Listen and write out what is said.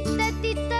தித்த தித்த